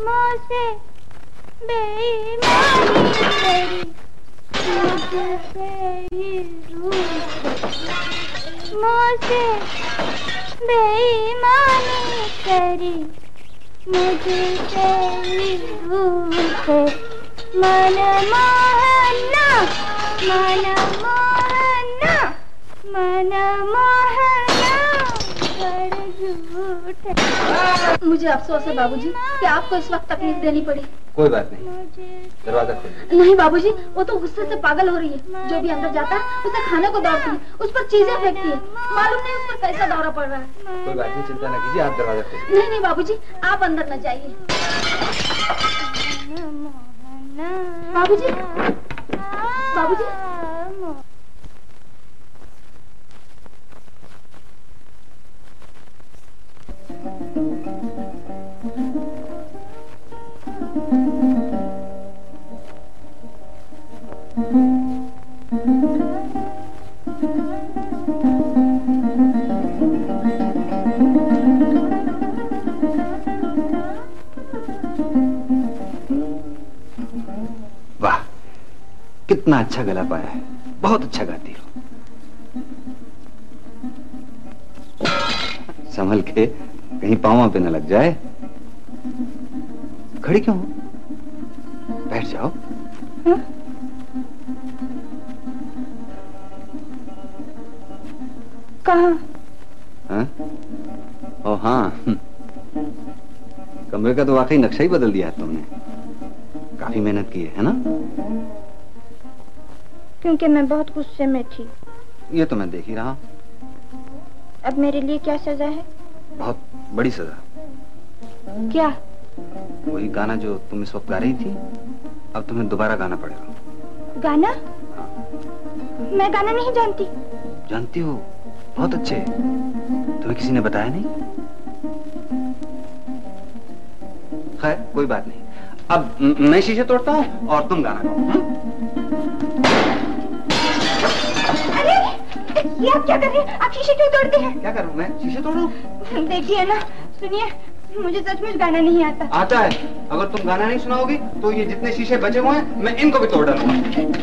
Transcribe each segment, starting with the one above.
मुझसे बेईमानी करी मुझसे ही रूठ। मुझसे बेईमानी करी मुझसे ही रूठ। मन मोहना मन मोहना मन मोहना मुझे अफसोस है बाबूजी कि आपको इस वक्त तकलीफ़ देनी पड़ी। कोई बात नहीं। दरवाज़ा खोल नहीं बाबूजी वो तो गुस्से से पागल हो रही है। जो भी अंदर जाता है उसे खाने को दौड़ती है उस पर चीज़ें फेंकती है। मालूम नहीं उस पर कैसा दौरा पड़ रहा है। कोई बात नहीं चिंता न कीजिए आप दरवाज़ा खोलिए नहीं नहीं बाबूजी आप अंदर न जाइए। बाबू बाबूजी बाबूजी कितना अच्छा गला पाया है। बहुत अच्छा गाती हो। संभल के कहीं पावा पे न लग जाए। खड़ी क्यों बैठ जाओ। कहा? हाँ? ओ हाँ। कमरे का तो वाकई नक्शा ही बदल दिया है तुमने। काफ़ी मेहनत की है है ना? क्योंकि मैं बहुत गुस्से में थी। ये तो मैं देख ही रहा हूँ। अब मेरे लिए क्या सजा है? बहुत बड़ी सजा। क्या? वही गाना जो तुम इस वक्त गा रही थी। अब तुम्हें दोबारा गाना पड़ेगा। गाना? हाँ। मैं गाना नहीं जानती। जानती हो? बहुत अच्छे। तुम्हें किसी ने बताया नहीं? खैर कोई बात नहीं। अब म- मैं शीशे तोड़ता हूँ और तुम गाना गाओ। ये आप क्या कर रहे हैं? आप शीशे क्यों तोड़ते हैं? क्या करूँ मैं? शीशे तोड़ू। देखिए ना सुनिए मुझे सचमुच गाना नहीं आता। आता है। अगर तुम गाना नहीं सुनाओगी तो ये जितने शीशे बचे हुए हैं मैं इनको भी तोड़ डालूँगा।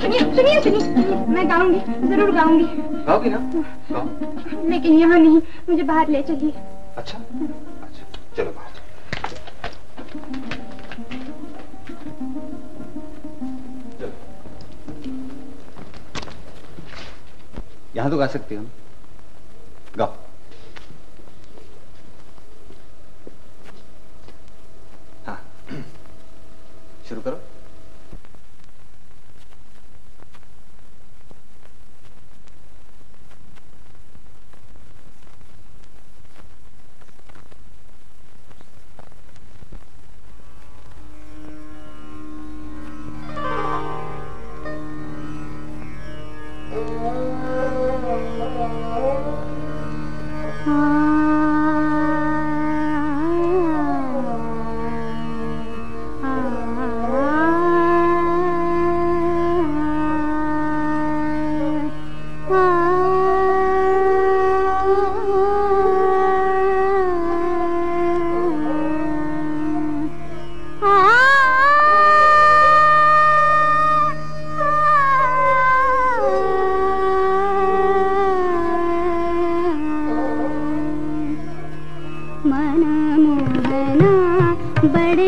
सुनिए सुनिए सुनिए। मैं गाऊँगी ज़रूर गाऊँगी। गाओगी ना? गाओ। लेकिन यहाँ नहीं मुझे बाहर ले चलिए। अच्छा। अच्छा चलो बाहर। यहाँ तो गा सकती हो गाओ। हाँ। शुरू करो। मन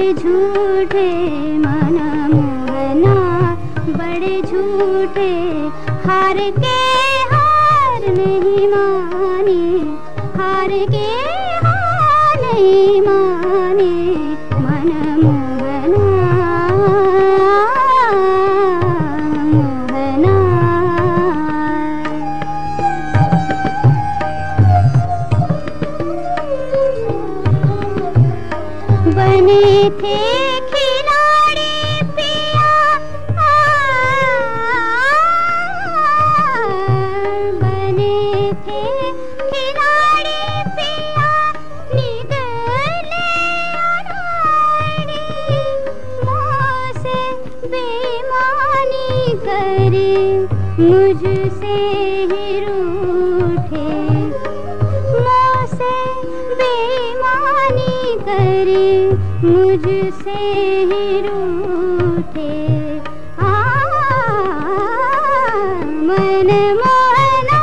बड़े झूठे मन मोहना बड़े झूठे हार के हार नहीं मानी हार के बने थे खिलाड़ी पिया। बने थे खिलाड़ी पिया। अनाड़ी। मुझसे बेमानी करे मुझसे मुझसे ही रूठे। आ मन मोहना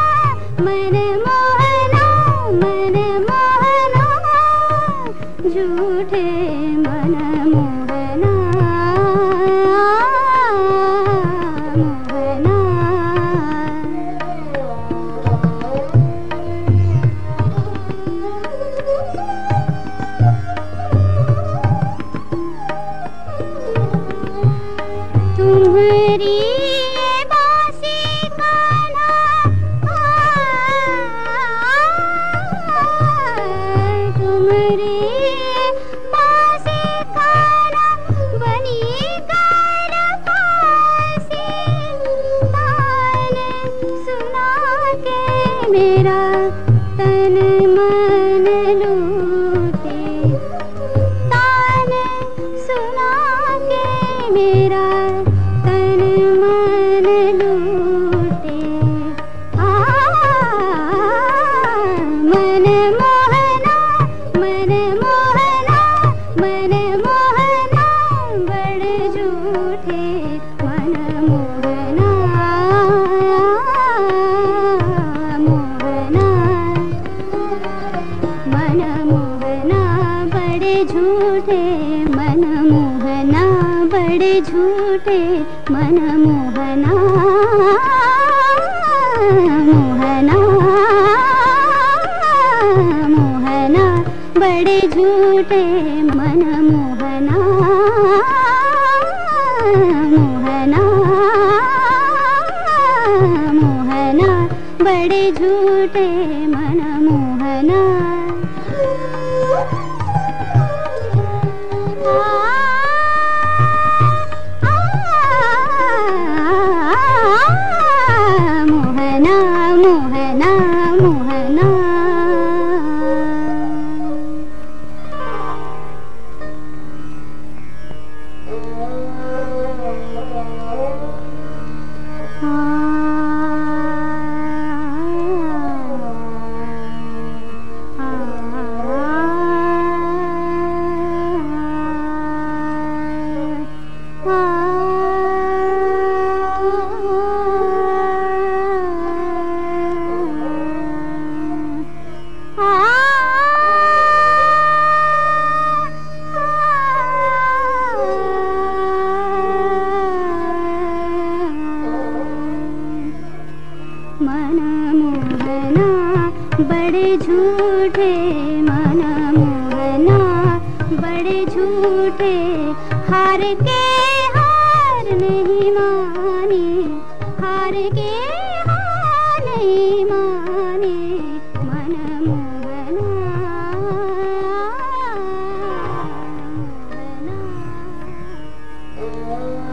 मन मोहना मन मोहना। झूठे तुम्हारी झूठे मन मोहना बड़े झूठे मन मोहना मोहना मोहना बड़े झूठे मन मोहना मोहना मोहना बड़े झूठे मन झूठे मन